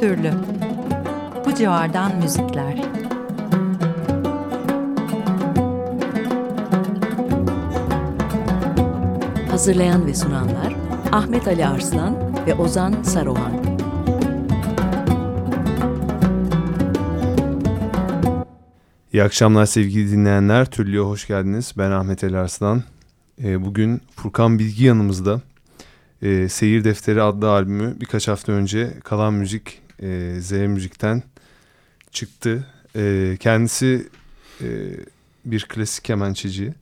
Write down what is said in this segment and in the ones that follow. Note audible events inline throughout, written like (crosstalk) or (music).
türlü. Bu civardan müzikler. Hazırlayan ve sunanlar Ahmet Ali Arslan ve Ozan Saruhan. İyi akşamlar sevgili dinleyenler. Türlü'ye hoş geldiniz. Ben Ahmet Ali Arslan. Ee, bugün Furkan Bilgi yanımızda. Ee, Seyir Defteri adlı albümü birkaç hafta önce Kalan Müzik e, Z Müzik'ten çıktı. Ee, kendisi e, bir klasik kemençeci.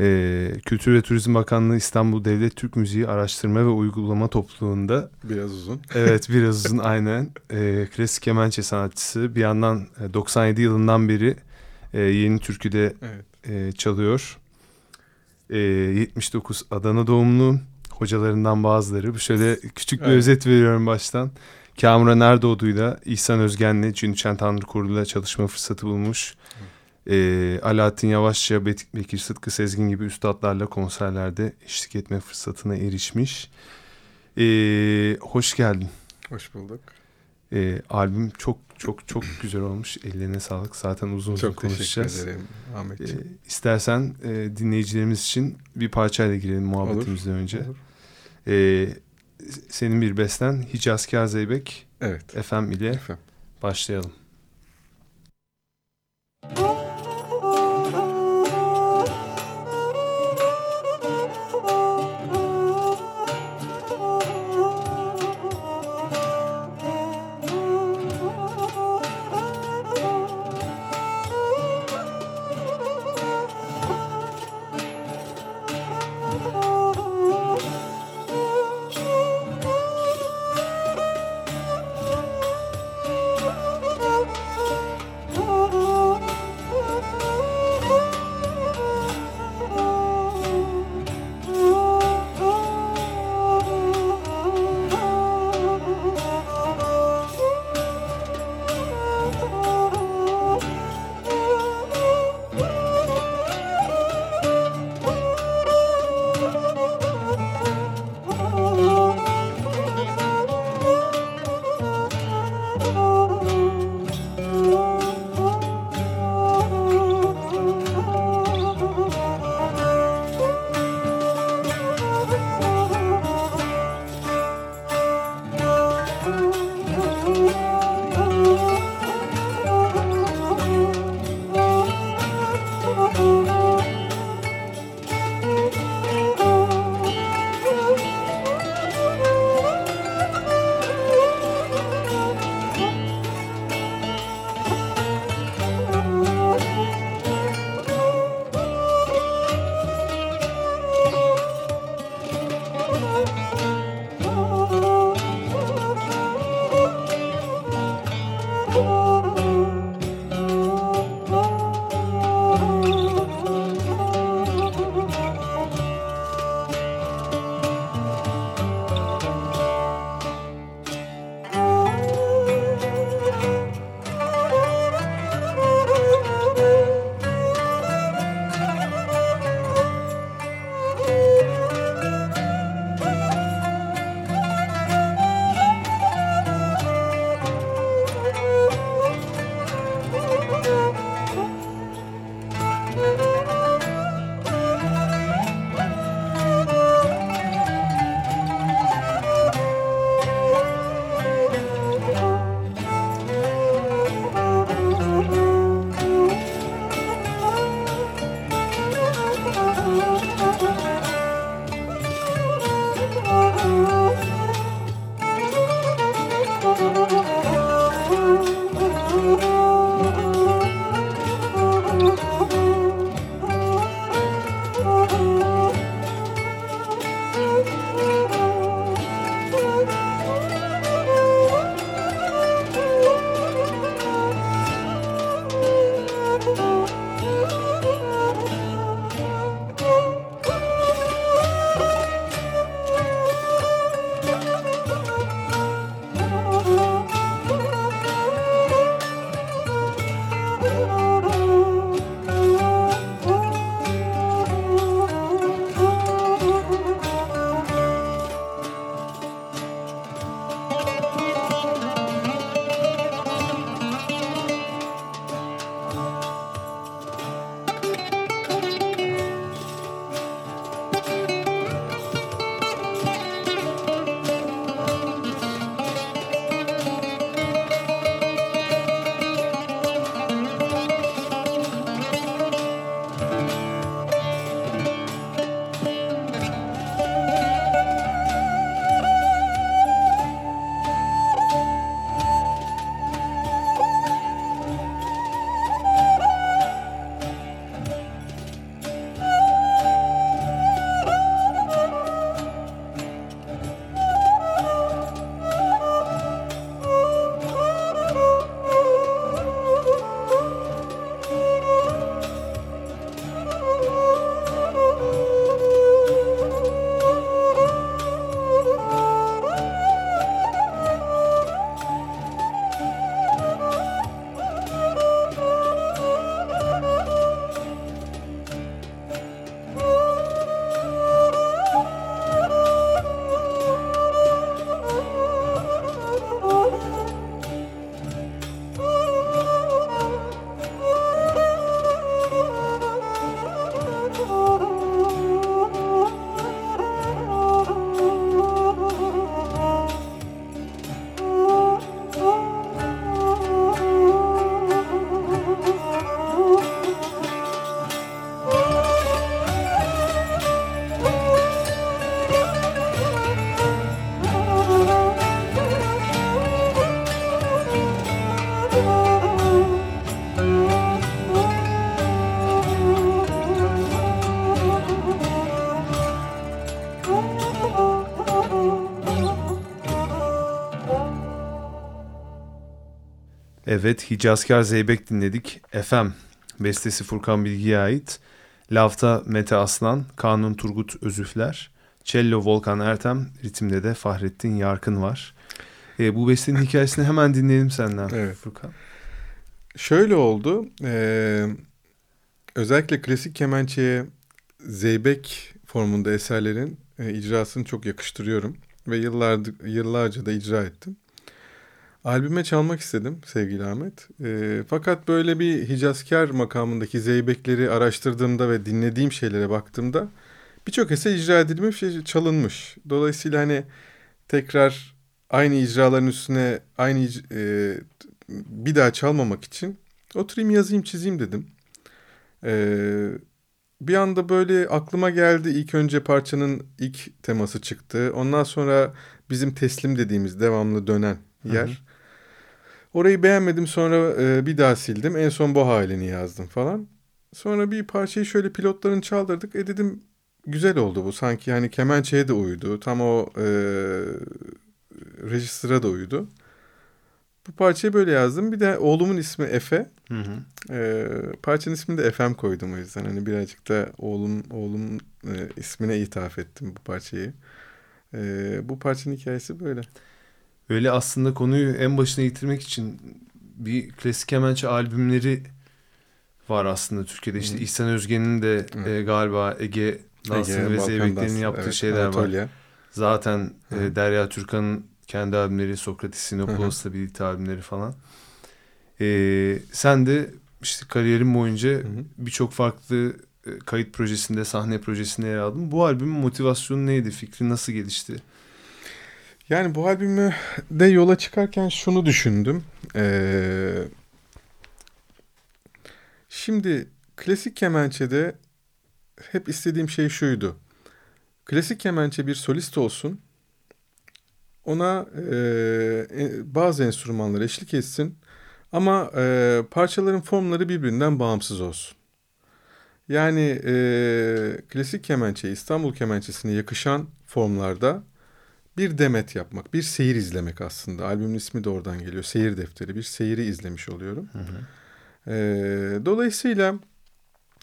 Ee, Kültür ve Turizm Bakanlığı İstanbul Devlet Türk Müziği Araştırma ve Uygulama Topluluğu'nda Biraz uzun. Evet (laughs) biraz uzun aynen. Ee, klasik kemençe sanatçısı. Bir yandan e, 97 yılından beri e, Yeni Türkü'de Evet. e, çalıyor. E, 79 Adana doğumlu. Hocalarından bazıları. Şöyle küçük bir Evet. özet veriyorum baştan. Kamuran Erdoğdu'yla İhsan Özgen'le Cünçen Tanrı Koru'yla çalışma fırsatı bulmuş. E, Alaaddin Yavaşça, Bekir Sıtkı Sezgin gibi üstadlarla konserlerde eşlik etme fırsatına erişmiş. E, hoş geldin. Hoş bulduk. E, albüm çok çok çok güzel olmuş. Ellerine sağlık. Zaten uzun uzun Çok teşekkür konuşacağız. ederim E, Ahmetciğim. istersen e, dinleyicilerimiz için bir parçayla girelim muhabbetimizden önce. Olur. E, senin bir besten Hicazkar Zeybek Evet. FM ile Efendim. başlayalım. Oh Evet Hicazkar Zeybek dinledik. FM bestesi Furkan Bilgi'ye ait. Lafta Mete Aslan, Kanun Turgut Özüfler, Cello Volkan Ertem, ritimde de Fahrettin Yarkın var. E, bu bestenin hikayesini hemen dinleyelim senden evet. Furkan. Şöyle oldu. Ee, özellikle klasik kemençeye zeybek formunda eserlerin e, icrasını çok yakıştırıyorum. Ve yıllardır, yıllarca da icra ettim. Albüme çalmak istedim sevgili Ahmet. E, fakat böyle bir Hicazkar makamındaki zeybekleri araştırdığımda ve dinlediğim şeylere baktığımda birçok eser icra edilmiş ve çalınmış. Dolayısıyla hani tekrar aynı icraların üstüne aynı e, bir daha çalmamak için oturayım yazayım çizeyim dedim. Ee, bir anda böyle aklıma geldi ilk önce parçanın ilk teması çıktı. Ondan sonra bizim teslim dediğimiz devamlı dönen yer. Hı hı. Orayı beğenmedim sonra e, bir daha sildim. En son bu halini yazdım falan. Sonra bir parçayı şöyle pilotların çaldırdık. E dedim güzel oldu bu. Sanki hani kemençeye de uydu. Tam o e, registra da uydu. Bu parçayı böyle yazdım. Bir de oğlumun ismi Efe. Hı hı. Ee, parçanın ismini de Efem koydum o yüzden. Hani birazcık da oğlum oğlum e, ismine ithaf ettim bu parçayı. Ee, bu parçanın hikayesi böyle. Öyle aslında konuyu en başına getirmek için bir klasik kemençe albümleri var aslında Türkiye'de. İşte İhsan Özgen'in de e, galiba Ege Dansı'nın ve Zeybekler'in yaptığı evet, şeyler Anatolia. var. Zaten e, Derya Türkan'ın kendi albümleri, Sokrates Sinopoulos'la birlikte albümleri falan. E, sen de işte kariyerin boyunca birçok farklı e, kayıt projesinde, sahne projesinde yer aldın. Bu albümün motivasyonu neydi? Fikri nasıl gelişti? Yani bu albümü de yola çıkarken şunu düşündüm. Ee, şimdi klasik kemençede hep istediğim şey şuydu. Klasik kemençe bir solist olsun. Ona e, e bazı enstrümanlar eşlik etsin. Ama e, parçaların formları birbirinden bağımsız olsun. Yani e, klasik kemençe, İstanbul kemençesine yakışan formlarda bir demet yapmak, bir seyir izlemek aslında. Albümün ismi de oradan geliyor. Seyir defteri. Bir seyiri izlemiş oluyorum. Hı hı. E, dolayısıyla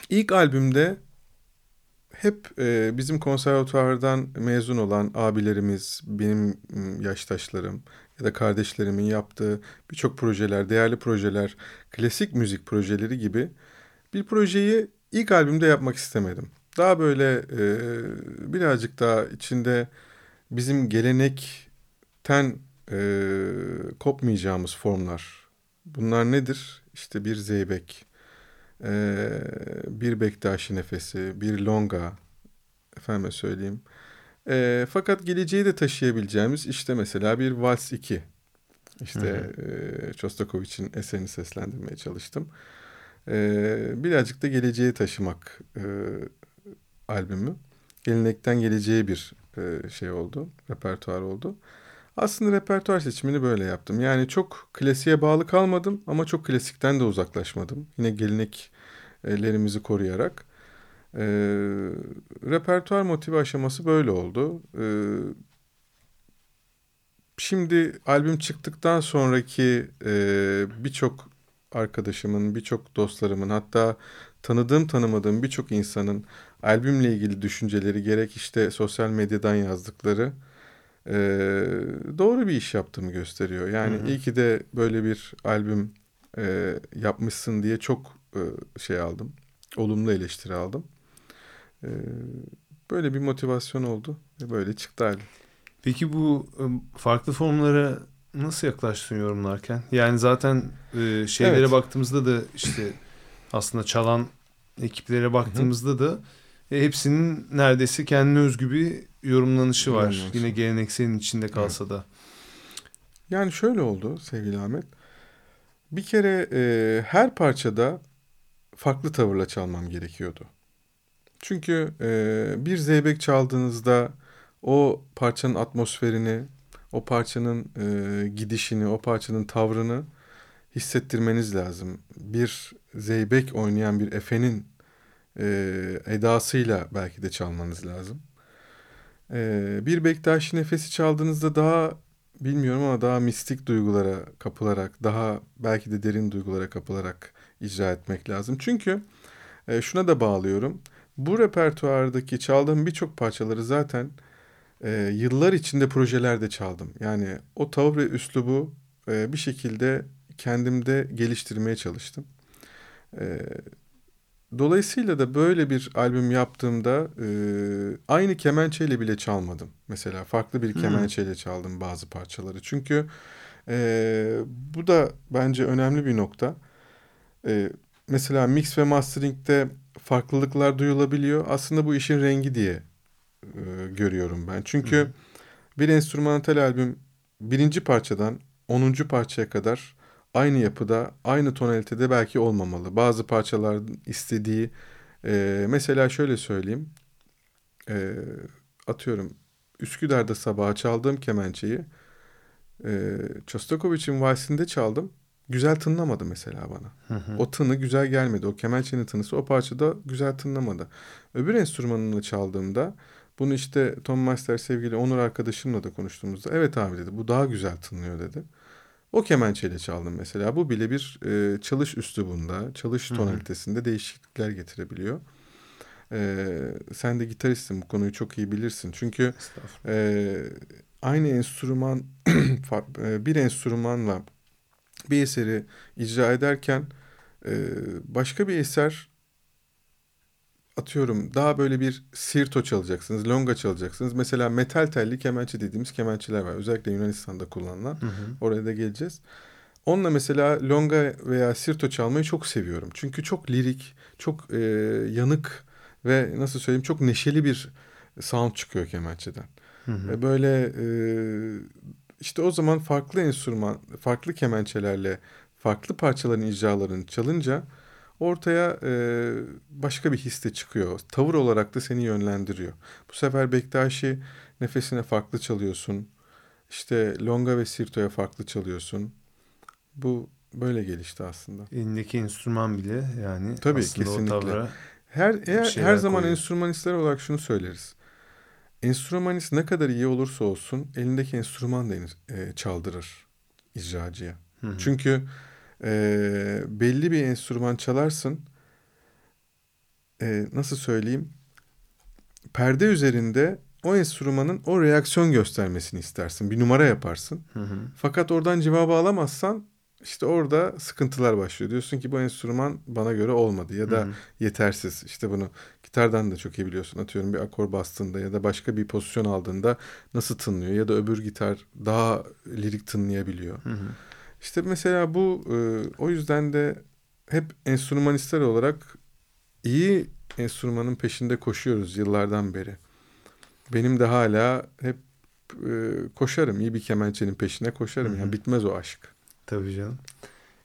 ilk albümde hep e, bizim konservatuvardan mezun olan abilerimiz, benim yaştaşlarım ya da kardeşlerimin yaptığı birçok projeler, değerli projeler, klasik müzik projeleri gibi bir projeyi ilk albümde yapmak istemedim. Daha böyle e, birazcık daha içinde bizim gelenekten e, kopmayacağımız formlar. Bunlar nedir? İşte bir zeybek, e, bir bektaşi nefesi, bir longa, efendime söyleyeyim. E, fakat geleceği de taşıyabileceğimiz işte mesela bir Vals 2. İşte e, Çostakovich'in eserini seslendirmeye çalıştım. E, birazcık da geleceğe taşımak e, albümü. Gelenekten geleceğe bir e, şey oldu, repertuar oldu. Aslında repertuar seçimini böyle yaptım. Yani çok klasiğe bağlı kalmadım ama çok klasikten de uzaklaşmadım. Yine geleneklerimizi koruyarak. E, repertuar motivi aşaması böyle oldu. E, şimdi albüm çıktıktan sonraki e, birçok arkadaşımın, birçok dostlarımın hatta tanıdığım tanımadığım birçok insanın albümle ilgili düşünceleri gerek işte sosyal medyadan yazdıkları e, doğru bir iş yaptığımı gösteriyor. Yani hı hı. iyi ki de böyle bir albüm e, yapmışsın diye çok e, şey aldım. Olumlu eleştiri aldım. E, böyle bir motivasyon oldu ve böyle çıktı albüm. Peki bu farklı formlara nasıl yaklaştın yorumlarken? Yani zaten e, şeylere evet. baktığımızda da işte aslında çalan ekiplere baktığımızda Hı-hı. da hepsinin neredeyse kendine özgü bir yorumlanışı var. Yorumlanışı. Yine gelenekselin içinde kalsa da. Yani şöyle oldu sevgili Ahmet. Bir kere e, her parçada farklı tavırla çalmam gerekiyordu. Çünkü e, bir zeybek çaldığınızda o parçanın atmosferini, o parçanın e, gidişini, o parçanın tavrını hissettirmeniz lazım. Bir zeybek oynayan bir efenin e, edasıyla belki de çalmanız lazım. Ee, bir Bektaşi nefesi çaldığınızda daha bilmiyorum ama daha mistik duygulara kapılarak, daha belki de derin duygulara kapılarak icra etmek lazım. Çünkü e, şuna da bağlıyorum. Bu repertuardaki çaldığım birçok parçaları zaten e, yıllar içinde projelerde çaldım. Yani o tavır ve üslubu e, bir şekilde kendimde geliştirmeye çalıştım. E, dolayısıyla da böyle bir albüm yaptığımda e, aynı kemençeyle bile çalmadım. Mesela farklı bir kemençeyle çaldım bazı parçaları. Çünkü e, bu da bence önemli bir nokta. E, mesela mix ve mastering'de farklılıklar duyulabiliyor. Aslında bu işin rengi diye e, görüyorum ben. Çünkü Hı. bir enstrümantal albüm birinci parçadan onuncu parçaya kadar aynı yapıda, aynı tonalitede belki olmamalı. Bazı parçalar istediği, e, mesela şöyle söyleyeyim, e, atıyorum Üsküdar'da sabaha çaldığım kemençeyi, e, Çostakovich'in valsinde çaldım. Güzel tınlamadı mesela bana. Hı hı. O tını güzel gelmedi. O kemençenin tınısı o parçada güzel tınlamadı. Öbür enstrümanını çaldığımda bunu işte Tom Master sevgili Onur arkadaşımla da konuştuğumuzda evet abi dedi bu daha güzel tınlıyor dedi. O kemençeyle çaldım mesela. Bu bile bir e, çalış üslubunda, çalış tonalitesinde Hı-hı. değişiklikler getirebiliyor. E, sen de gitaristsin bu konuyu çok iyi bilirsin. Çünkü e, aynı enstrüman (clears throat) e, bir enstrümanla bir eseri icra ederken e, başka bir eser atıyorum daha böyle bir sirto çalacaksınız, longa çalacaksınız. Mesela metal telli kemençe dediğimiz kemençeler var. Özellikle Yunanistan'da kullanılan. Hı hı. Oraya da geleceğiz. Onunla mesela longa veya sirto çalmayı çok seviyorum. Çünkü çok lirik, çok e, yanık ve nasıl söyleyeyim çok neşeli bir sound çıkıyor kemençeden. Hı hı. Ve böyle e, işte o zaman farklı enstrüman, farklı kemençelerle farklı parçaların icralarını çalınca ortaya e, başka bir his çıkıyor. Tavır olarak da seni yönlendiriyor. Bu sefer Bektaşi nefesine farklı çalıyorsun. İşte Longa ve Sirto'ya farklı çalıyorsun. Bu böyle gelişti aslında. Elindeki enstrüman bile yani Tabii kesinlikle. her eğer, her zaman koyuyor. enstrümanistler olarak şunu söyleriz. Enstrümanist ne kadar iyi olursa olsun elindeki enstrüman da e, çaldırır icracıya. Hı hı. Çünkü e, belli bir enstrüman çalarsın. E, nasıl söyleyeyim? Perde üzerinde o enstrümanın o reaksiyon göstermesini istersin. Bir numara yaparsın. Hı hı. Fakat oradan cevabı alamazsan işte orada sıkıntılar başlıyor. Diyorsun ki bu enstrüman bana göre olmadı ya da hı hı. yetersiz. İşte bunu gitardan da çok iyi biliyorsun. Atıyorum bir akor bastığında ya da başka bir pozisyon aldığında nasıl tınlıyor ya da öbür gitar daha lirik tınlayabiliyor. Hı hı. İşte mesela bu e, o yüzden de hep enstrümanistler olarak iyi enstrümanın peşinde koşuyoruz yıllardan beri. Benim de hala hep e, koşarım. iyi bir kemençenin peşine koşarım. Hı-hı. Yani bitmez o aşk. Tabii canım.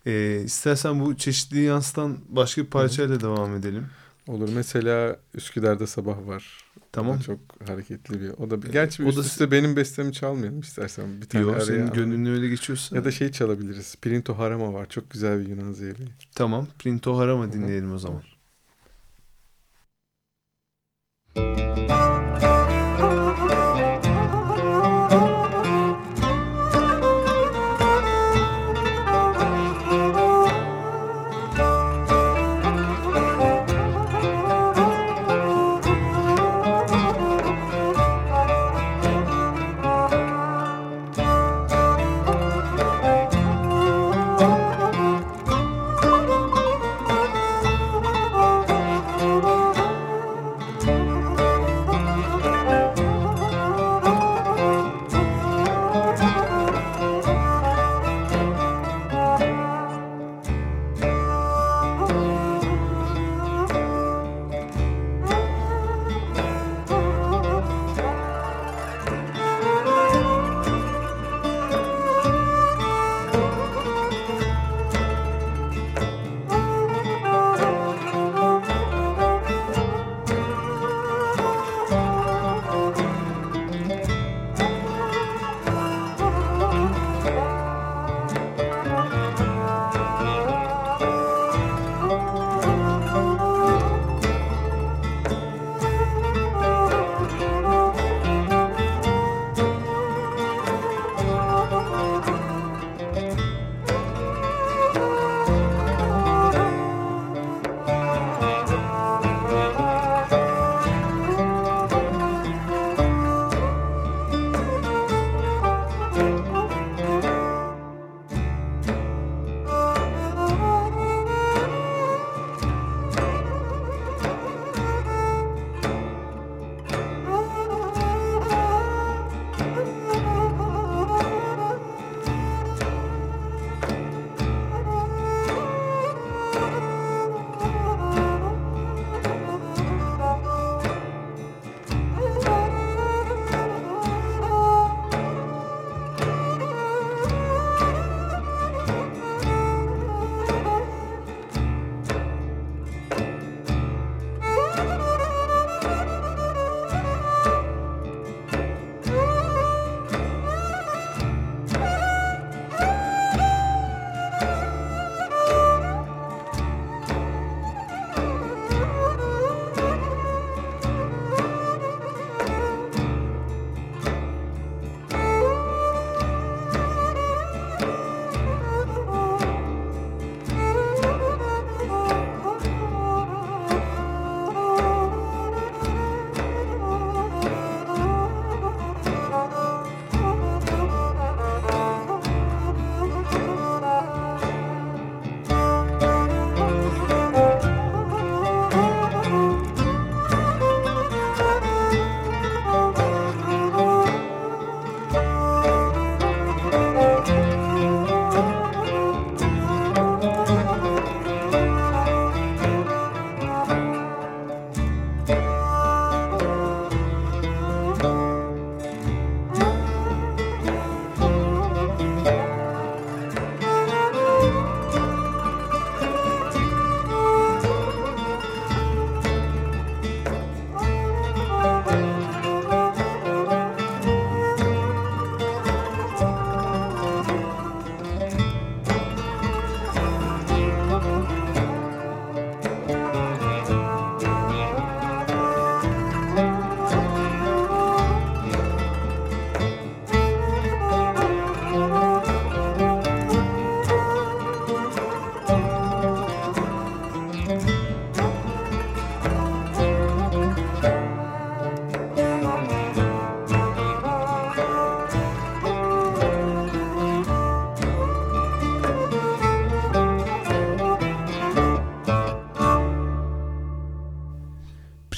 Ee, istersen bu çeşitliği yansıtan başka bir parçayla Hı-hı. devam edelim. Olur. Mesela Üsküdar'da sabah var. Tamam. Da çok hareketli bir. O da gerçi o üst da üste benim bestemi çalmayalım istersen. Bir tane Yok senin gönlünü öyle geçiyorsa. Ya da şey çalabiliriz. Printo Harama var. Çok güzel bir Yunan zeyli. Tamam. Printo Harama dinleyelim o zaman.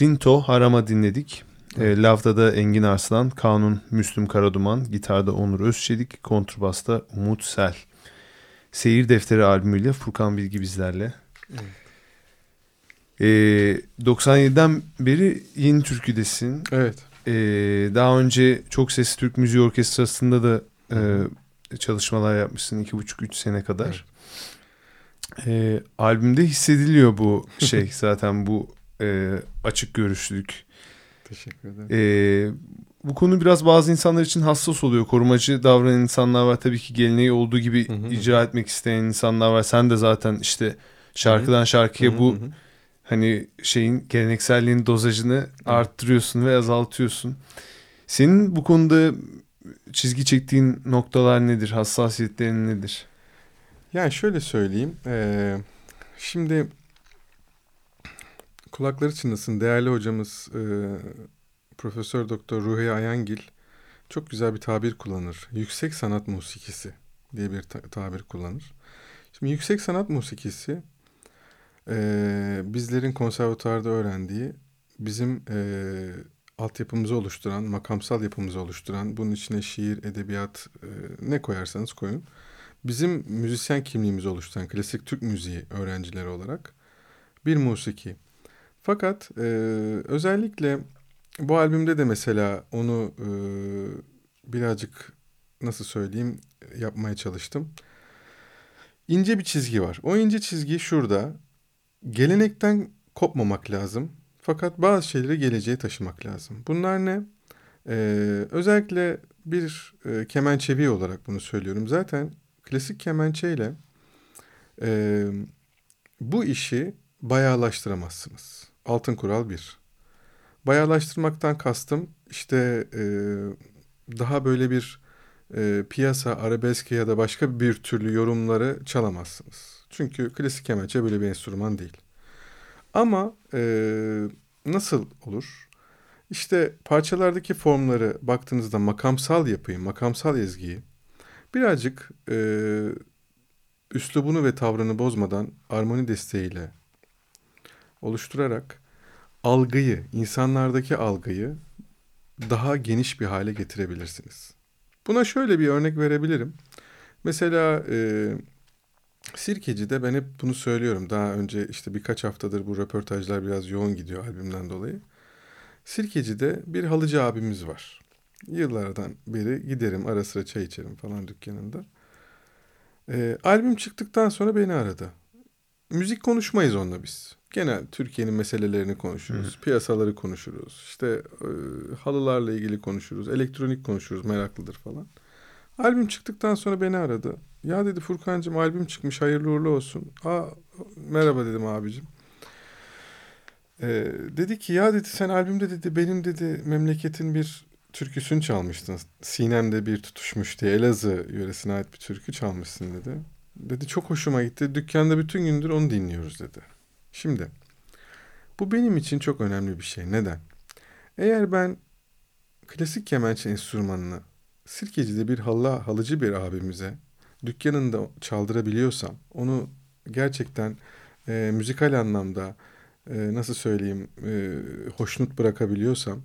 Printo Harama dinledik. E, Lav'da da Engin Arslan, Kanun Müslüm Karaduman, gitarda Onur Özçelik, kontrbasta Umut Sel. Seyir Defteri albümüyle Furkan Bilgi bizlerle. Evet. E, 97'den beri yeni türküdesin. Evet. E, daha önce Çok Sesli Türk Müziği Orkestrası'nda da e, çalışmalar yapmışsın iki buçuk üç sene kadar. Evet. E, albümde hissediliyor bu şey (laughs) zaten bu e, açık görüşlülük. Teşekkür ederim. E, bu konu biraz bazı insanlar için hassas oluyor. Korumacı davranan insanlar var. Tabii ki geleneği olduğu gibi hı hı. icra etmek isteyen insanlar var. Sen de zaten işte şarkıdan şarkıya bu hı hı. hani şeyin gelenekselliğin dozajını hı. arttırıyorsun ve azaltıyorsun. Senin bu konuda çizgi çektiğin noktalar nedir? Hassasiyetlerin nedir? Yani şöyle söyleyeyim. Ee, şimdi kulakları çınlasın değerli hocamız e, Profesör Doktor Ruhi Ayangil çok güzel bir tabir kullanır. Yüksek sanat musikisi diye bir ta- tabir kullanır. Şimdi yüksek sanat musikisi e, bizlerin konservatuarda öğrendiği bizim e, altyapımızı oluşturan, makamsal yapımızı oluşturan, bunun içine şiir, edebiyat e, ne koyarsanız koyun. Bizim müzisyen kimliğimizi oluşturan klasik Türk müziği öğrencileri olarak bir musiki. Fakat e, özellikle bu albümde de mesela onu e, birazcık nasıl söyleyeyim yapmaya çalıştım. İnce bir çizgi var. O ince çizgi şurada. Gelenekten kopmamak lazım. Fakat bazı şeyleri geleceğe taşımak lazım. Bunlar ne? Ee, özellikle bir e, kemençevi olarak bunu söylüyorum. Zaten klasik kemençeyle e, bu işi bayağılaştıramazsınız. Altın kural bir. Bayağılaştırmaktan kastım işte e, daha böyle bir e, piyasa, arabesk ya da başka bir türlü yorumları çalamazsınız. Çünkü klasik kemençe böyle bir enstrüman değil. Ama e, nasıl olur? İşte parçalardaki formları baktığınızda makamsal yapıyı, makamsal ezgiyi birazcık e, üslubunu ve tavrını bozmadan armoni desteğiyle oluşturarak algıyı, insanlardaki algıyı daha geniş bir hale getirebilirsiniz. Buna şöyle bir örnek verebilirim. Mesela e, Sirkeci'de ben hep bunu söylüyorum. Daha önce işte birkaç haftadır bu röportajlar biraz yoğun gidiyor albümden dolayı. Sirkeci'de bir halıcı abimiz var. Yıllardan beri giderim ara sıra çay içerim falan dükkanında. Ee, albüm çıktıktan sonra beni aradı. Müzik konuşmayız onunla biz. Genel Türkiye'nin meselelerini konuşuruz. Hı. Piyasaları konuşuruz. İşte e, halılarla ilgili konuşuruz. Elektronik konuşuruz. Meraklıdır falan. Albüm çıktıktan sonra beni aradı. Ya dedi Furkan'cığım albüm çıkmış hayırlı uğurlu olsun. Aa merhaba dedim abicim. Ee, dedi ki ya dedi sen albümde dedi benim dedi memleketin bir türküsünü çalmıştın. Sinem'de bir tutuşmuş diye Elazığ yöresine ait bir türkü çalmışsın dedi. Dedi çok hoşuma gitti. Dükkanda bütün gündür onu dinliyoruz dedi. Şimdi bu benim için çok önemli bir şey. Neden? Eğer ben klasik kemençe enstrümanını Sirkeci'de bir halı, halıcı bir abimize dükkanında çaldırabiliyorsam, onu gerçekten e, müzikal anlamda e, nasıl söyleyeyim e, hoşnut bırakabiliyorsam,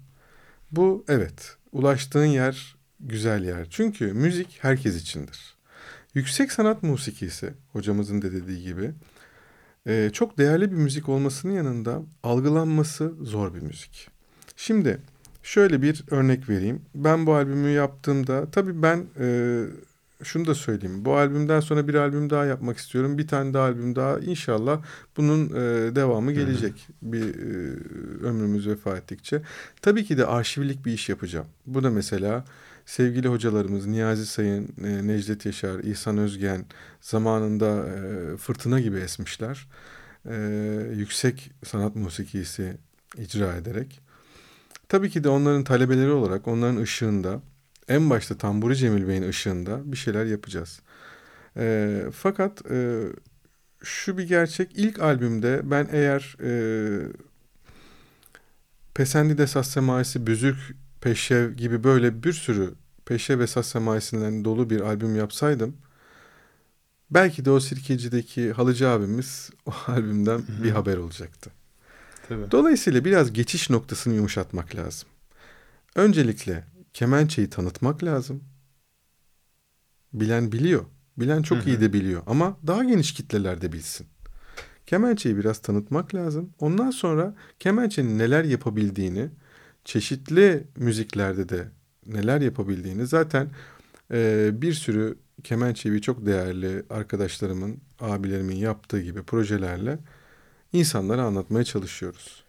bu evet ulaştığın yer güzel yer. Çünkü müzik herkes içindir. Yüksek sanat musikisi hocamızın da dediği gibi e, çok değerli bir müzik olmasının yanında algılanması zor bir müzik. Şimdi Şöyle bir örnek vereyim. Ben bu albümü yaptığımda tabii ben e, şunu da söyleyeyim. Bu albümden sonra bir albüm daha yapmak istiyorum. Bir tane daha albüm daha. İnşallah bunun e, devamı gelecek. Bir e, ömrümüz vefa ettikçe. Tabii ki de arşivlik bir iş yapacağım. Bu da mesela sevgili hocalarımız Niyazi Sayın, e, Necdet Yaşar, İhsan Özgen zamanında e, fırtına gibi esmişler. E, yüksek sanat musikisi icra ederek. Tabii ki de onların talebeleri olarak onların ışığında en başta Tamburi Cemil Bey'in ışığında bir şeyler yapacağız. Fakat şu bir gerçek ilk albümde ben eğer Pesendi de Sassemaisi, Büzük, Peşev gibi böyle bir sürü Peşev ve Sassemaisi'nden dolu bir albüm yapsaydım belki de o Sirkeci'deki halıcı abimiz o (laughs) albümden bir haber olacaktı. Tabii. Dolayısıyla biraz geçiş noktasını yumuşatmak lazım. Öncelikle kemençeyi tanıtmak lazım. Bilen biliyor. Bilen çok Hı hı. iyi de biliyor ama daha geniş kitleler de bilsin. Kemençeyi biraz tanıtmak lazım. Ondan sonra kemençenin neler yapabildiğini, çeşitli müziklerde de neler yapabildiğini zaten e, bir sürü kemençeyi çok değerli arkadaşlarımın, abilerimin yaptığı gibi projelerle insanlara anlatmaya çalışıyoruz.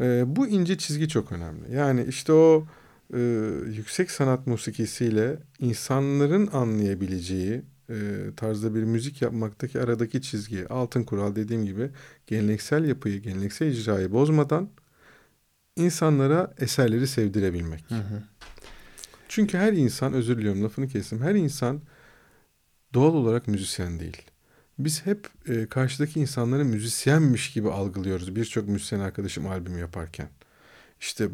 E, bu ince çizgi çok önemli. Yani işte o e, yüksek sanat musikisiyle insanların anlayabileceği e, tarzda bir müzik yapmaktaki aradaki çizgi, altın kural dediğim gibi geleneksel yapıyı, geleneksel icrayı bozmadan insanlara eserleri sevdirebilmek. Hı hı. Çünkü her insan, özür diliyorum lafını kestim, her insan doğal olarak müzisyen değil. Biz hep e, karşıdaki insanları müzisyenmiş gibi algılıyoruz. Birçok müzisyen arkadaşım albüm yaparken. İşte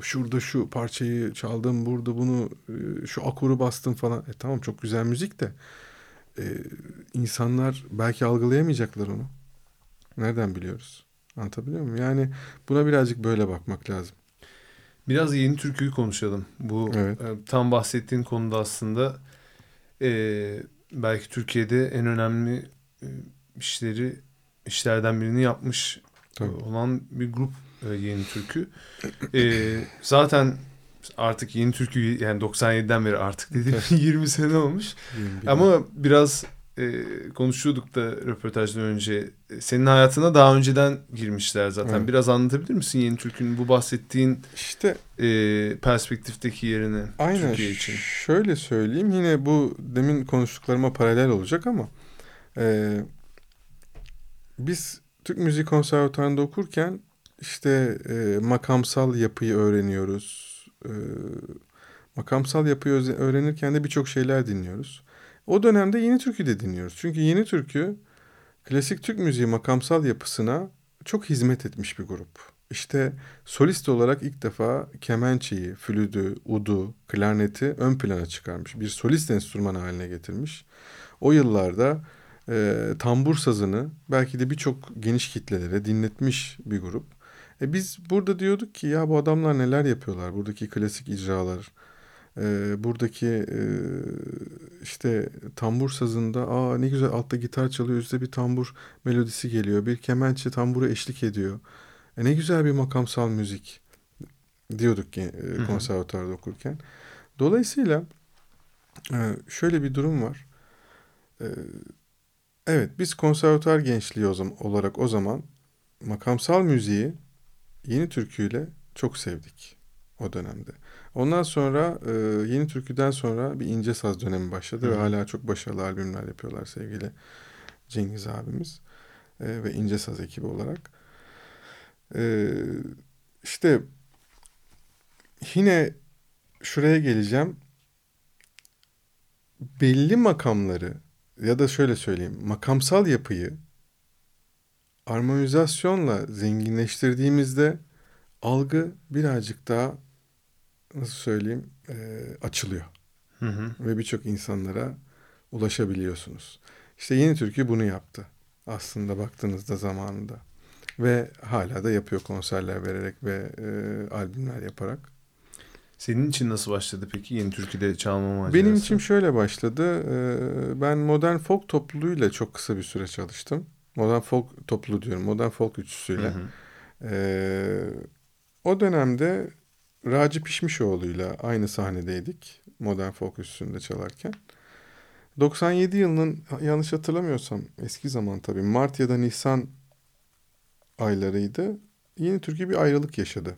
şurada şu parçayı çaldım, burada bunu, e, şu akoru bastım falan. E tamam çok güzel müzik de e, insanlar belki algılayamayacaklar onu. Nereden biliyoruz? Anlatabiliyor muyum? Yani buna birazcık böyle bakmak lazım. Biraz yeni türküyü konuşalım. Bu Evet. e, tam bahsettiğin konuda aslında e, belki Türkiye'de en önemli e, işleri işlerden birini yapmış Tabii. olan bir grup e, yeni türkü. E, zaten artık yeni türkü yani 97'den beri artık dediğim 20 (laughs) sene olmuş. Ama biraz e, konuşuyorduk da röportajdan önce. E, Senin hayatına daha önceden girmişler zaten. Evet. Biraz anlatabilir misin yeni türkünün bu bahsettiğin işte e, perspektifteki yerini Aynen Türkiye için? şöyle söyleyeyim yine bu demin konuştuklarıma paralel olacak ama e, biz Türk Müziği Konservatuvarı'nda okurken işte e, makamsal yapıyı öğreniyoruz. E, makamsal yapıyı öğrenirken de birçok şeyler dinliyoruz. O dönemde yeni türkü de dinliyoruz. Çünkü yeni türkü klasik Türk müziği makamsal yapısına çok hizmet etmiş bir grup. İşte solist olarak ilk defa kemençeyi, flütü, udu, klarneti ön plana çıkarmış. Bir solist enstrüman haline getirmiş. O yıllarda e, tambur sazını belki de birçok geniş kitlelere dinletmiş bir grup. E biz burada diyorduk ki ya bu adamlar neler yapıyorlar? Buradaki klasik icralar, e, buradaki e, işte tambur sazında aa ne güzel altta gitar çalıyor, üstte bir tambur melodisi geliyor. Bir kemençe tambura eşlik ediyor. E ne güzel bir makamsal müzik diyorduk ki e, hı. konservatuvarda okurken. Dolayısıyla e, şöyle bir durum var. E, evet biz konservatuvar gençliği o zaman, olarak o zaman makamsal müziği yeni türküyle çok sevdik o dönemde. Ondan sonra e, yeni türküden sonra bir ince saz dönemi başladı Hı ve hala çok başarılı albümler yapıyorlar sevgili Cengiz abimiz e, ve ince saz ekibi olarak. E, işte yine şuraya geleceğim. Belli makamları ya da şöyle söyleyeyim makamsal yapıyı armonizasyonla zenginleştirdiğimizde algı birazcık daha nasıl söyleyeyim e, açılıyor Hı hı. ve birçok insanlara ulaşabiliyorsunuz. İşte yeni türkü bunu yaptı aslında baktığınızda zamanında ve hala da yapıyor konserler vererek ve e, albümler yaparak. Senin için nasıl başladı peki yeni türküde çalma macerası? Benim için şöyle başladı. e, ben modern folk topluluğuyla çok kısa bir süre çalıştım. Modern folk topluluğu diyorum. Modern folk Hı üçlüsüyle. hı. Ee, o dönemde Raci Pişmişoğlu'yla aynı sahnedeydik. Modern Folk Üstü'nde çalarken. 97 yılının yanlış hatırlamıyorsam eski zaman tabii Mart ya da Nisan aylarıydı. Yeni Türkiye bir ayrılık yaşadı.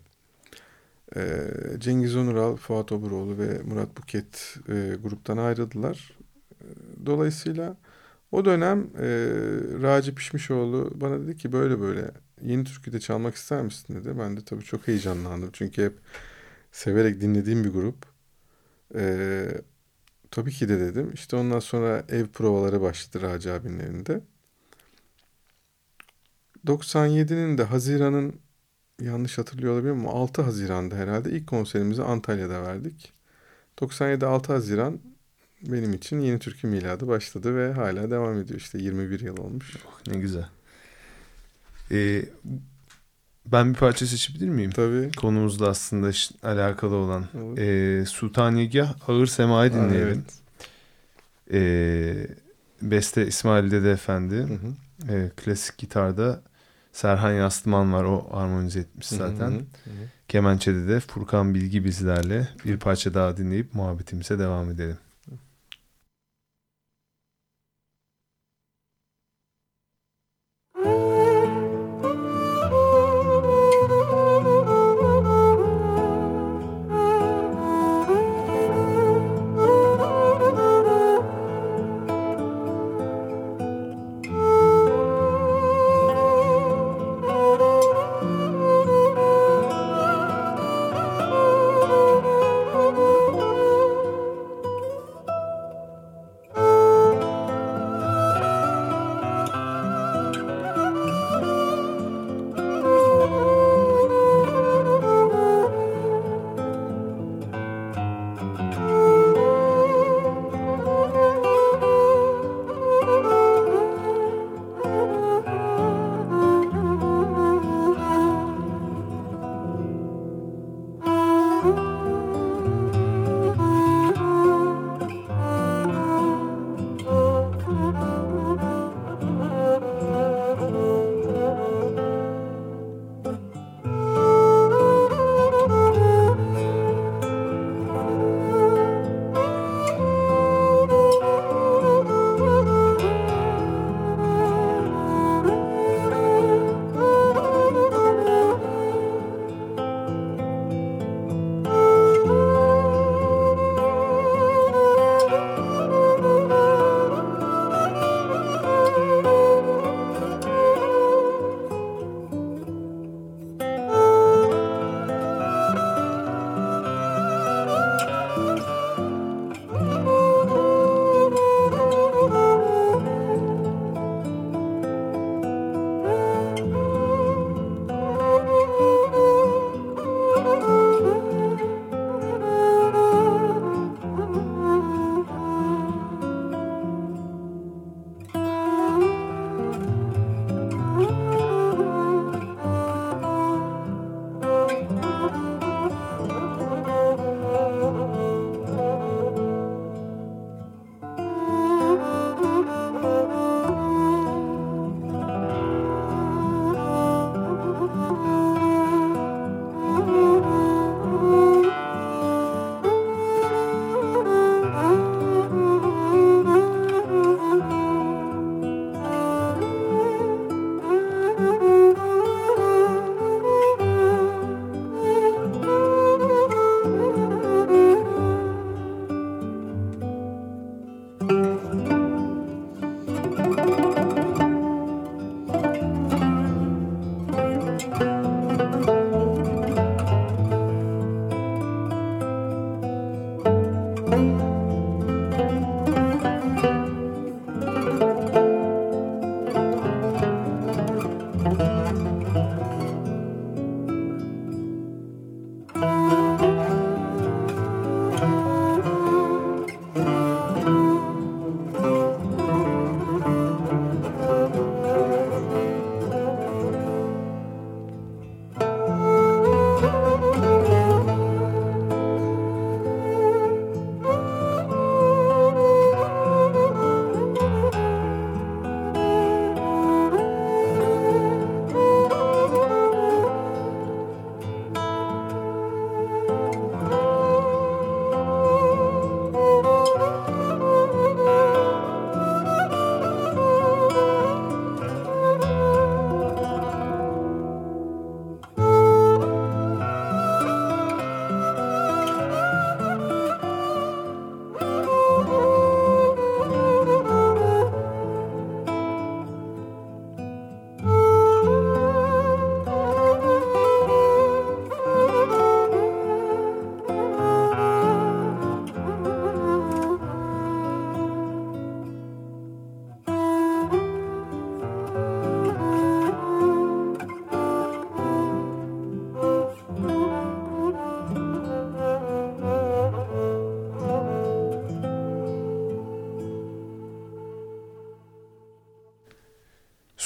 Ee, Cengiz Onural, Fuat Oburoğlu ve Murat Buket e, gruptan ayrıldılar. Ee, Dolayısıyla o dönem e, Raci Pişmişoğlu bana dedi ki böyle böyle yeni türküde çalmak ister misin dedi. Ben de tabii çok heyecanlandım. Çünkü hep severek dinlediğim bir grup. Ee, tabii ki de dedim. İşte ondan sonra ev provaları başladı Raci abinin evinde. 97'nin de Haziran'ın yanlış hatırlıyor olabilirim ama 6 Haziran'da herhalde ilk konserimizi Antalya'da verdik. 97 6 Haziran benim için yeni türkü miladı başladı ve hala devam ediyor. İşte 21 yıl olmuş. Ne güzel. Ee, Ben bir parça seçebilir miyim? Tabii. Konumuzla aslında alakalı olan. Olur. Ee, Sultaniyegah Ağır Sema'yı Aa, dinleyelim. Ee, beste İsmail Dede Efendi. Hı hı. Ee, klasik gitarda Serhan Yastıman var. O armonize etmiş zaten. Hı, hı hı. Kemençe'de de Furkan Bilgi bizlerle. Bir parça daha dinleyip muhabbetimize devam edelim.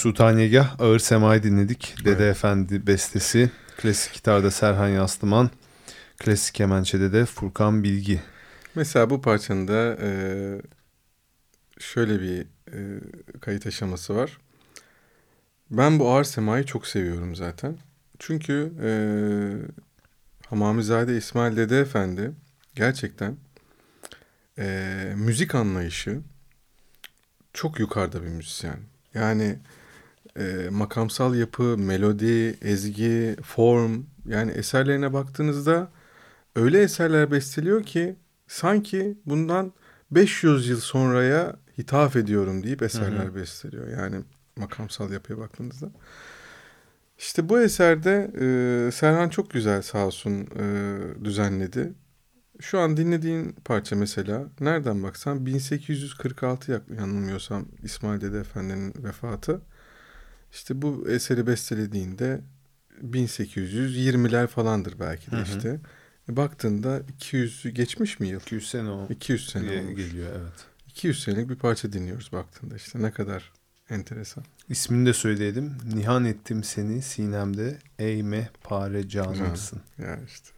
Sultaniyegah Ağır Sema'yı dinledik. Dede evet. Efendi bestesi. Klasik gitarda Serhan Yastıman. Klasik kemençede de Furkan Bilgi. Mesela bu parçanın da e, şöyle bir e, kayıt aşaması var. Ben bu ağır semayı çok seviyorum zaten. Çünkü e, Hamamizade İsmail Dede Efendi gerçekten e, müzik anlayışı çok yukarıda bir müzisyen. Yani e, makamsal yapı, melodi, ezgi, form yani eserlerine baktığınızda öyle eserler besteliyor ki sanki bundan 500 yıl sonraya hitap ediyorum deyip eserler hı hı. besteliyor. Yani makamsal yapıya baktığınızda. İşte bu eserde e, Serhan çok güzel sağ olsun e, düzenledi. Şu an dinlediğin parça mesela nereden baksan 1846 yanılmıyorsam İsmail Dede Efendi'nin vefatı. İşte bu eseri bestelediğinde 1820'ler falandır belki de işte. E baktığında 200 geçmiş mi yıl? 200 sene o. 200 sene olmuş. geliyor evet. 200 senelik bir parça dinliyoruz baktığında işte ne kadar enteresan. İsmini de söyleyelim. Nihan ettim seni sinemde eğme pare canımsın. Ya işte.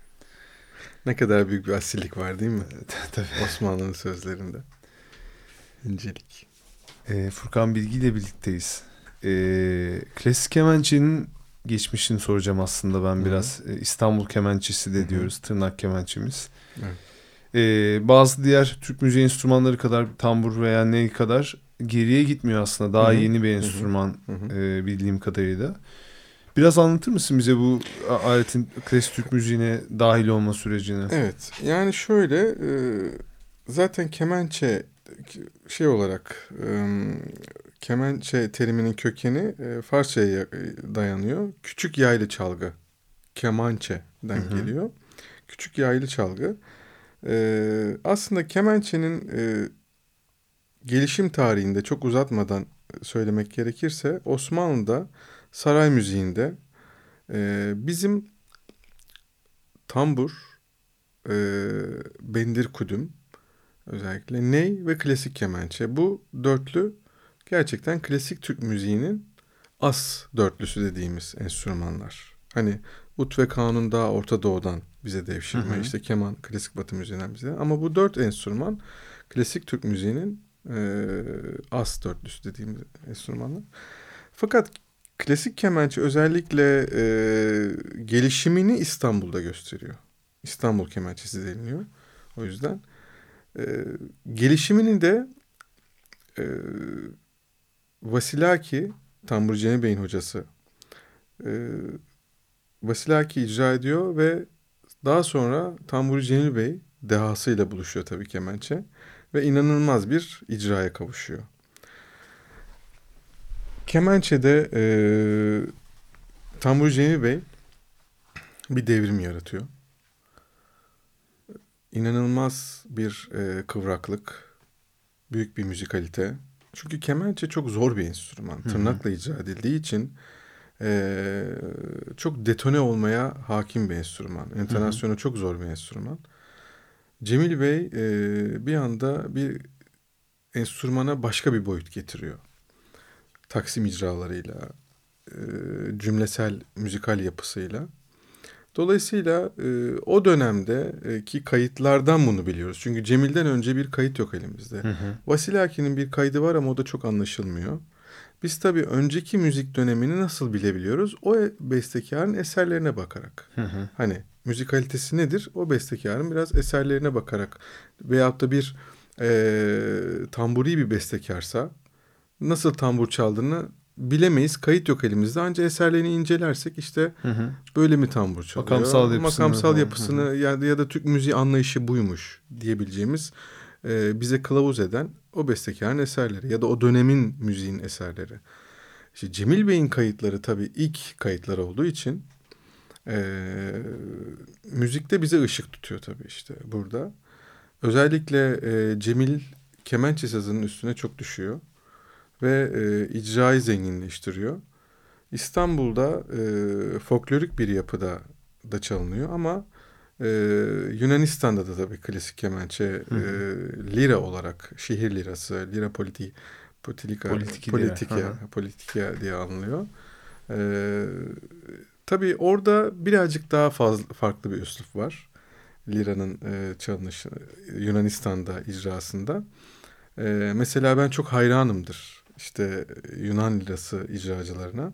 Ne kadar büyük bir asillik var değil mi? (laughs) Tabii. Osmanlı'nın sözlerinde. İncelik. E, Furkan Bilgi ile birlikteyiz. E, klasik kemençenin geçmişini soracağım aslında ben biraz. E, İstanbul kemençesi de diyoruz. Tırnak kemençemiz. Evet. E, bazı diğer Türk müziği enstrümanları kadar tambur veya ney kadar geriye gitmiyor aslında. Daha Hı-hı. yeni bir enstrüman Hı-hı. E, bildiğim kadarıyla. Biraz anlatır mısın bize bu aletin klasik Türk müziğine dahil olma sürecini? Evet. Yani şöyle e, zaten kemençe şey olarak e, kemençe teriminin kökeni e, Farsça'ya dayanıyor. Küçük yaylı çalgı. Kemançe'den hı hı. geliyor. Küçük yaylı çalgı. Aslında kemençenin gelişim tarihinde çok uzatmadan söylemek gerekirse Osmanlı'da saray müziğinde e, bizim tambur, e, bendir kudüm özellikle ney ve klasik kemençe. Bu dörtlü gerçekten klasik Türk müziğinin as dörtlüsü dediğimiz enstrümanlar. Hani ut ve kanun daha Orta Doğu'dan bize devşirme. Hı hı. işte keman klasik batı müziğinden bize. Ama bu dört enstrüman klasik Türk müziğinin e, as dörtlüsü dediğimiz enstrümanlar. Fakat Klasik kemençe özellikle e, gelişimini İstanbul'da gösteriyor. İstanbul kemençesi deniliyor. O yüzden e, gelişimini de e, Vasilaki, Tambur Cemil Bey'in hocası e, Vasilaki icra ediyor ve daha sonra Tambur Cemil Bey dehasıyla buluşuyor tabii kemençe ve inanılmaz bir icraya kavuşuyor. Kemençe'de e, Tambur Cemil Bey bir devrim yaratıyor. İnanılmaz bir e, kıvraklık, büyük bir müzikalite. Çünkü kemençe çok zor bir enstrüman. Tırnakla icra edildiği için e, çok detone olmaya hakim bir enstrüman. Entonasyonu çok zor bir enstrüman. Cemil Bey e, bir anda bir enstrümana başka bir boyut getiriyor. Taksim icralarıyla, e, cümlesel müzikal yapısıyla. Dolayısıyla e, o dönemdeki kayıtlardan bunu biliyoruz. Çünkü Cemil'den önce bir kayıt yok elimizde. Hı hı. Vasilaki'nin bir kaydı var ama o da çok anlaşılmıyor. Biz tabii önceki müzik dönemini nasıl bilebiliyoruz? O bestekarın eserlerine bakarak. Hı hı. Hani müzikalitesi nedir? O bestekarın biraz eserlerine bakarak veyahut da bir e, tamburi bir bestekarsa nasıl tambur çaldığını bilemeyiz. Kayıt yok elimizde. Ancak eserlerini incelersek işte hı hı. böyle mi tambur çalıyor? Makamsal yapısını, Makamsal yapısını hı hı. Ya, ya da Türk müziği anlayışı buymuş diyebileceğimiz e, bize kılavuz eden o bestekarın eserleri ya da o dönemin müziğin eserleri. İşte Cemil Bey'in kayıtları tabii ilk kayıtları olduğu için e, müzikte bize ışık tutuyor tabii işte burada. Özellikle e, Cemil kemençe sazının üstüne çok düşüyor ve e, icrayı zenginleştiriyor. İstanbul'da e, folklorik bir yapıda da çalınıyor ama e, Yunanistan'da da tabii klasik kemençe e, lira olarak şehir lirası, lira politi, Politika, Politiki politika, diye. politika diye anılıyor. Ee, tabii orada birazcık daha fazla farklı bir üslup var. Lira'nın e, çalınışı Yunanistan'da icrasında. E, mesela ben çok hayranımdır. İşte Yunan lirası icracılarına.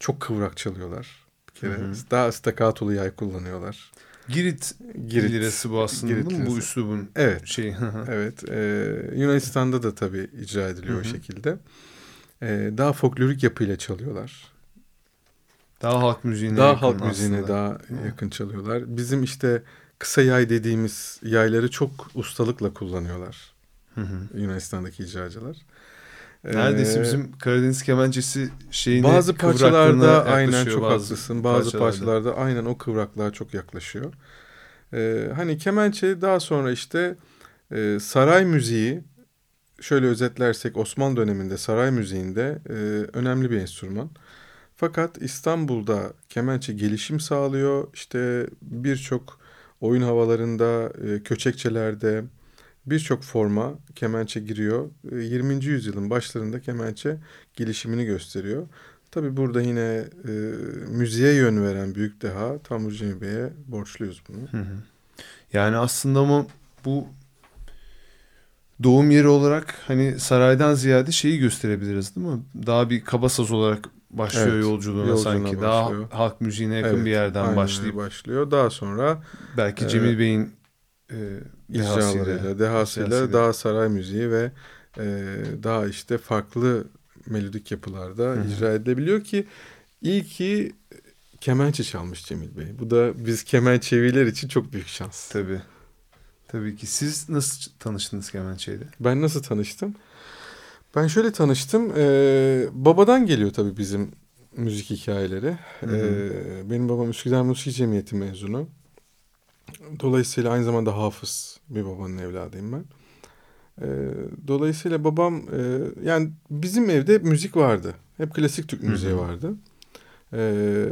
Çok kıvrak çalıyorlar. Bir kere Hı hı. daha stakkatolu yay kullanıyorlar. Girit, Girit lirası bu aslında Girit mi? Bu lirası. üslubun Evet. şeyi. hı hı. Evet. E, Yunanistan'da da tabii icra ediliyor Hı o hı. şekilde. E, daha folklorik yapıyla çalıyorlar. daha halk müziğine daha yakın halk müziğine aslında. daha mi? yakın çalıyorlar. Bizim işte kısa yay dediğimiz yayları çok ustalıkla kullanıyorlar Hı hı. Yunanistan'daki icracılar. Neredeyse Ee, bizim Karadeniz kemençesi şeyine bazı parçalarda aynen çok bazı haklısın. Bazı parçalarda. parçalarda aynen o kıvraklığa çok yaklaşıyor. Ee, hani kemençe daha sonra işte e, saray müziği şöyle özetlersek Osmanlı döneminde saray müziğinde e, önemli bir enstrüman. Fakat İstanbul'da kemençe gelişim sağlıyor. İşte birçok oyun havalarında, e, köçekçelerde birçok forma kemençe giriyor. E, 20. yüzyılın başlarında kemençe gelişimini gösteriyor. Tabi burada yine e, müziğe yön veren büyük deha Tamur Cemil Bey'e borçluyuz bunu. Hı hı. Yani aslında ama bu doğum yeri olarak hani saraydan ziyade şeyi gösterebiliriz değil mi? Daha bir kaba saz olarak başlıyor Evet, yolculuğuna, yolculuğuna sanki. başlıyor. Daha halk müziğine yakın Evet, bir yerden başlayıp başlıyor. Daha sonra belki Ee, Cemil Bey'in e, icralarıyla, dehasıyla dehasıyla. daha saray müziği ve e, daha işte farklı melodik yapılarda Hı hı. icra edilebiliyor ki iyi ki kemençe çalmış Cemil Bey. Bu da biz kemençeviler için çok büyük şans. Tabii. Tabii ki. Siz nasıl tanıştınız kemençeyle? Ben nasıl tanıştım? Ben şöyle tanıştım. Ee, babadan geliyor tabii bizim müzik hikayeleri. Hı hı. Ee, benim babam Üsküdar Müzik Cemiyeti mezunu. Dolayısıyla aynı zamanda hafız bir babanın evladıyım ben. Ee, dolayısıyla babam e, yani bizim evde hep müzik vardı. Hep klasik Türk müziği vardı. Ee,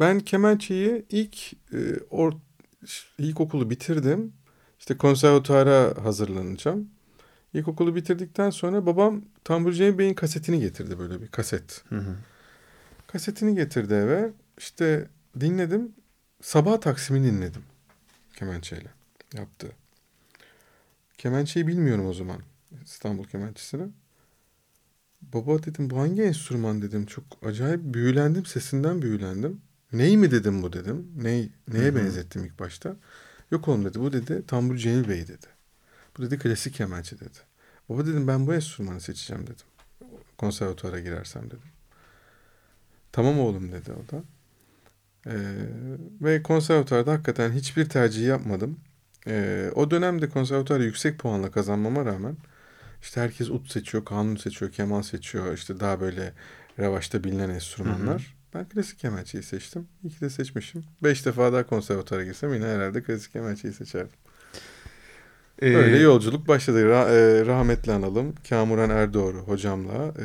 ben kemençeyi ilk e, or, ilkokulu bitirdim. İşte konservatuara hazırlanacağım. İlkokulu bitirdikten sonra babam Tambur Cemil Bey'in kasetini getirdi böyle bir kaset. Hı hı. Kasetini getirdi eve. İşte dinledim. Sabah Taksim'i dinledim. Kemençeyle yaptı. Kemençeyi bilmiyorum o zaman. İstanbul kemençesini. Baba dedim bu hangi enstrüman dedim. Çok acayip büyülendim. Sesinden büyülendim. Ney mi dedim bu dedim. Ney, neye Hı hı. benzettim ilk başta. Yok oğlum dedi. Bu dedi Tambur Cemil Bey dedi. Bu dedi klasik kemençe dedi. Baba dedim ben bu enstrümanı seçeceğim dedim. Konservatuara girersem dedim. Tamam oğlum dedi o da. Ee, ve konservatuarda hakikaten hiçbir tercih yapmadım. Ee, o dönemde konservatuarı yüksek puanla kazanmama rağmen işte herkes ut seçiyor, kanun seçiyor, keman seçiyor. işte daha böyle revaçta bilinen enstrümanlar. Ben klasik kemençeyi seçtim. İyi ki de seçmişim. Beş defa daha konservatuara girsem yine herhalde klasik kemençeyi seçerdim. Ee, Öyle yolculuk başladı. Ra- e, rahmetli analım. Kamuran Erdoğru hocamla e,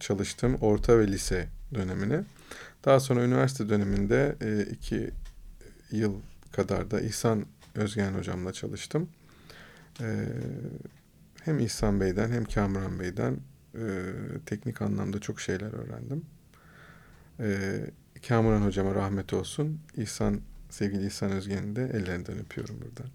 çalıştım. Orta ve lise dönemini. Daha sonra üniversite döneminde e, iki yıl kadar da İhsan Özgen hocamla çalıştım. E, hem İhsan Bey'den hem Kamuran Bey'den e, teknik anlamda çok şeyler öğrendim. E, Kamuran hocama rahmet olsun. İhsan, sevgili İhsan Özgen'i de ellerinden öpüyorum buradan.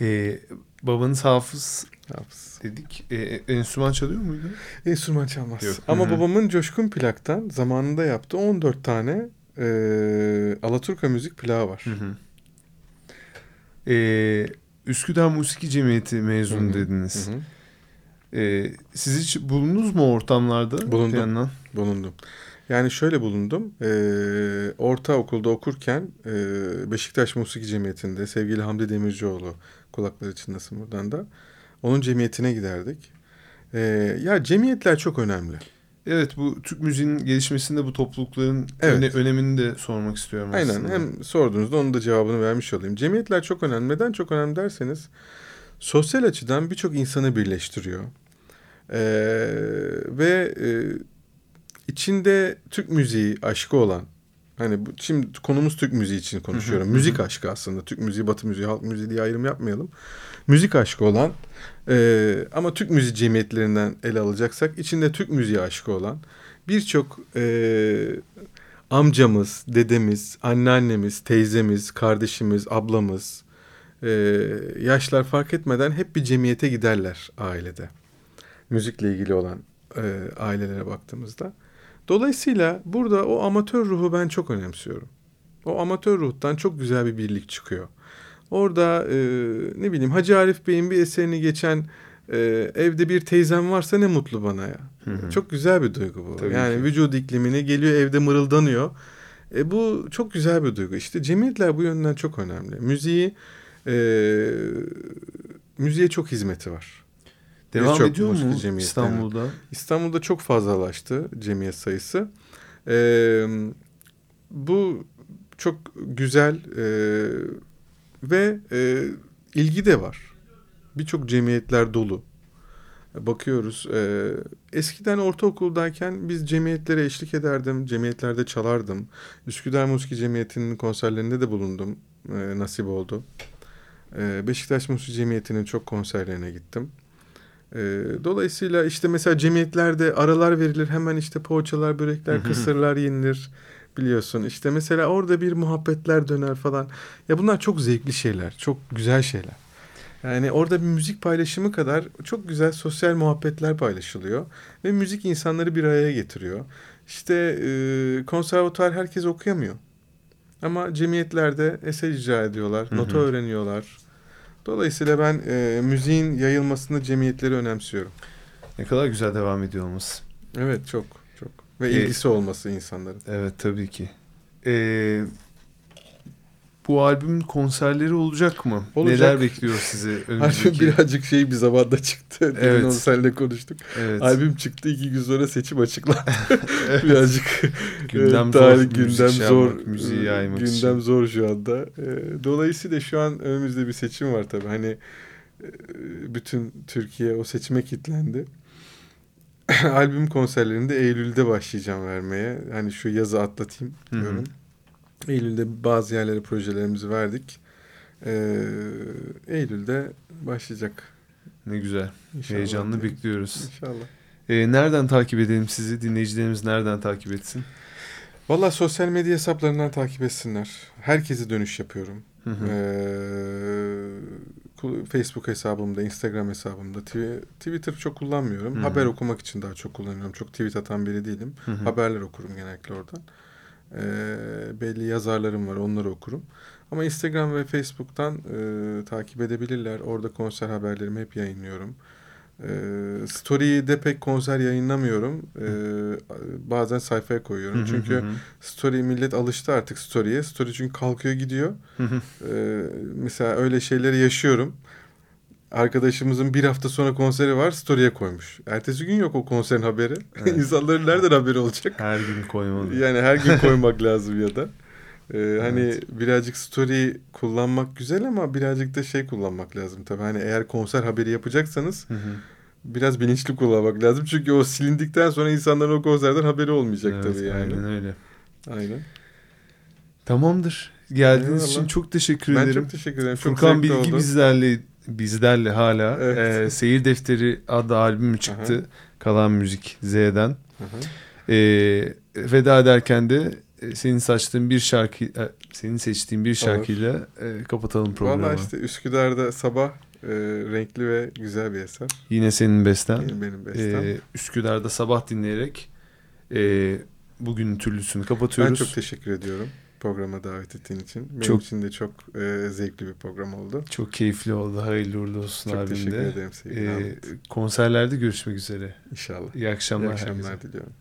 E, babanız hafız Hafız. dedik. E, enstrüman çalıyor muydu? Enstrüman çalmaz. Yok. Ama Hı hı. babamın Coşkun plaktan zamanında yaptığı 14 tane e, Alaturka müzik plağı var. Hı hı. E, Üsküdar Musiki Cemiyeti mezunu Hı hı. dediniz. Hı hı. E, siz hiç bulundunuz mu ortamlarda? Bulundum. Bulundum. Yani şöyle bulundum. E, ortaokulda okurken e, Beşiktaş Musiki Cemiyeti'nde sevgili Hamdi Demircioğlu kulakları çınlasın buradan da. Onun cemiyetine giderdik. E, ya cemiyetler çok önemli. Evet bu Türk müziğinin gelişmesinde bu toplulukların Evet. öne- önemini de sormak istiyorum Aynen aslında. hem sorduğunuzda onun da cevabını vermiş olayım. Cemiyetler çok önemli. Neden çok önemli derseniz sosyal açıdan birçok insanı birleştiriyor. Ee, ve e, içinde Türk müziği aşkı olan Hani bu, şimdi konumuz Türk müziği için konuşuyorum. Hı hı, müzik aşkı aslında. Türk müziği, Batı müziği, halk müziği diye ayrım yapmayalım. Müzik aşkı olan e, ama Türk müziği cemiyetlerinden ele alacaksak içinde Türk müziği aşkı olan birçok e, amcamız, dedemiz, anneannemiz, teyzemiz, kardeşimiz, ablamız, e, yaşlar fark etmeden hep bir cemiyete giderler ailede. Müzikle ilgili olan e, ailelere baktığımızda. Dolayısıyla burada o amatör ruhu ben çok önemsiyorum. O amatör ruhtan çok güzel bir birlik çıkıyor. Orada e, ne bileyim Hacı Arif Bey'in bir eserini geçen e, evde bir teyzem varsa ne mutlu bana ya. Hı hı. Çok güzel bir duygu bu. Tabii yani ki. vücut iklimini geliyor evde mırıldanıyor. E, bu çok güzel bir duygu. İşte cemiyetler bu yönden çok önemli. Müziği e, müziğe çok hizmeti var. Devam Birçok ediyor mu cemiyetleri. İstanbul'da? İstanbul'da çok fazlalaştı cemiyet sayısı. Ee, bu çok güzel e, ve e, ilgi de var. Birçok cemiyetler dolu. Bakıyoruz. e, eskiden ortaokuldayken biz cemiyetlere eşlik ederdim. Cemiyetlerde çalardım. Üsküdar Musiki Cemiyeti'nin konserlerinde de bulundum. E, nasip oldu. E, Beşiktaş Musiki Cemiyeti'nin çok konserlerine gittim. E, dolayısıyla işte mesela cemiyetlerde aralar verilir. Hemen işte poğaçalar, börekler, kısırlar yenilir. Biliyorsun işte mesela orada bir muhabbetler döner falan. Ya bunlar çok zevkli şeyler. Çok güzel şeyler. Yani orada bir müzik paylaşımı kadar çok güzel sosyal muhabbetler paylaşılıyor. Ve müzik insanları bir araya getiriyor. İşte e, konservatuar herkes okuyamıyor. Ama cemiyetlerde eser icra ediyorlar, Hı hı. nota öğreniyorlar. Dolayısıyla ben e, müziğin yayılmasında cemiyetleri önemsiyorum. Ne kadar güzel devam ediyor olması. Evet çok çok. Ve E, ilgisi olması insanların. Evet tabii ki. Ee, bu albümün konserleri olacak mı? Olacak. Neler bekliyor sizi (laughs) Albüm birazcık şey bir zamanda çıktı. Demin Evet. onu seninle konuştuk. Evet. Albüm çıktı iki gün sonra seçim açıklandı. (laughs) birazcık Gündem zor, tarih- gündem şey zor. yapmak, müziği e, yaymak gündem için. zor şu anda. E, dolayısıyla şu an önümüzde bir seçim var tabii. Hani e, bütün Türkiye o seçime kilitlendi. (clears throat) Albüm konserlerinde Eylül'de başlayacağım vermeye. Hani şu yazı atlatayım Hı hı. Eylül'de bazı yerlere projelerimizi verdik. Ee, Eylül'de başlayacak. Ne güzel. İnşallah. Heyecanlı bekliyoruz. İnşallah. Ee, nereden takip edelim sizi? Dinleyicilerimiz nereden takip etsin? Valla sosyal medya hesaplarından takip etsinler. Herkese dönüş yapıyorum. Hı hı. Ee, Facebook hesabımda, Instagram hesabımda, Twi- Twitter çok kullanmıyorum. Hı hı. Haber okumak için daha çok kullanıyorum. Çok tweet atan biri değilim. Hı hı. Haberler okurum genellikle oradan. Ee, belli yazarlarım var, onları okurum. Ama Instagram ve Facebook'tan e, takip edebilirler. Orada konser haberlerimi hep yayınlıyorum. Ee, story'yi de pek konser yayınlamıyorum. Ee, bazen sayfaya koyuyorum. Çünkü story millet alıştı artık story'ye. Story çünkü kalkıyor gidiyor. Ee, mesela öyle şeyleri yaşıyorum. Arkadaşımızın bir hafta sonra konseri var story'e koymuş. Ertesi gün yok o konserin haberi. (laughs) Evet. İnsanların nereden haberi olacak? Her gün koymalı. Yani her gün (laughs) koymak lazım ya da. Ee, hani Evet. birazcık story kullanmak güzel ama birazcık da şey kullanmak lazım tabii. Hani eğer konser haberi yapacaksanız Hı hı. biraz bilinçli kullanmak lazım. Çünkü o silindikten sonra insanların o konserden haberi olmayacak Evet, tabii yani. Aynen öyle. Aynen. Tamamdır. Geldiğiniz Eyvallah. için çok teşekkür Ben ederim. çok teşekkür ederim. Çok Furkan Bilgi oldu. bizlerle bizlerle hala. Evet. Ee, Seyir Defteri adlı albümü çıktı. Aha. Kalan Müzik Z'den. Hı. Ee, veda ederken de e, senin saçtığın bir şarkı e, senin seçtiğin bir şarkıyla e, kapatalım programı. Valla işte Üsküdar'da sabah e, renkli ve güzel bir eser. Yine senin besten. Benim, benim bestem. Ee, Üsküdar'da sabah dinleyerek e, bugünün türlüsünü ben kapatıyoruz. çok teşekkür ediyorum programa davet ettiğin için. Benim Çok- için de çok e, zevkli bir program oldu. Çok keyifli oldu. Hayırlı uğurlu olsun Çok abim teşekkür de. ederim sevgili Ee, konserlerde görüşmek üzere. İnşallah. İyi akşamlar. İyi herkese. akşamlar diliyorum.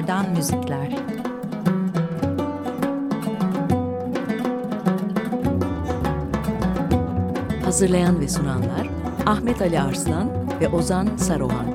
Bu civardan müzikler. Hazırlayan ve sunanlar Ahmet Ali Arslan ve Ozan Saruhan.